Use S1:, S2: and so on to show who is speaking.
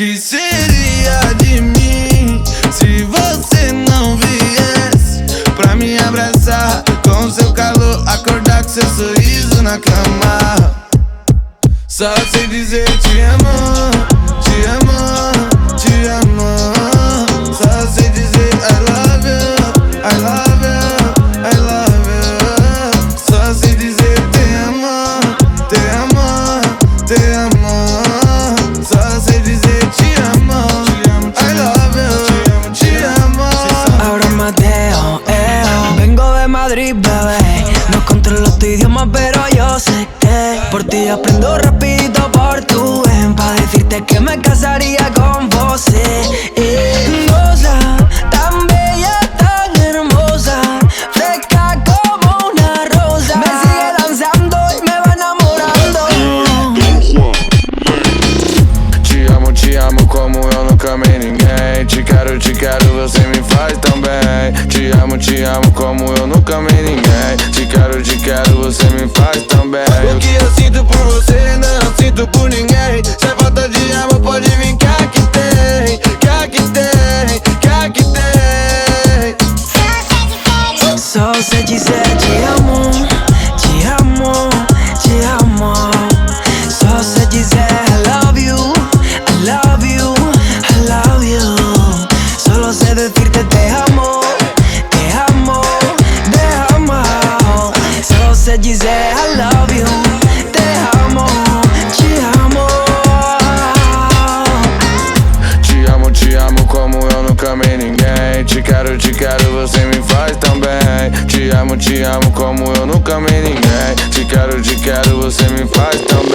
S1: que seria de mim se você não viesse pra me abraçar com seu calor, acordar com seu sorriso na cama? Só sei dizer te amo, te amo, te amo. Só sei dizer I love you, I love you, I love you. Só sei dizer te amo, te amo, te amo.
S2: Idioma, pero yo sé que por ti aprendo rapidito por tu ven. Pa' decirte que me casaría con vos, eh. eh. Tan bella, tan hermosa. Fresca como una rosa. Me sigue danzando y me va enamorando.
S3: Te amo, como eu nunca amei ninguém. Te quero, te quero, você me faz tão bem. Te amo, te amo como quero, você me faz tão bem O
S1: que eu sinto por você, não sinto por ninguém. Se é falta de amor, pode vir que é aqui tem Que é aqui tem, que é aqui tem.
S2: Só 77 Sei dizer I love you, te amo, te amo.
S3: Te amo, te amo como eu nunca amei ninguém. Te quero, te quero, você me faz tão bem. Te amo, te amo como eu nunca amei ninguém. Te quero, te quero, você me faz tão bem.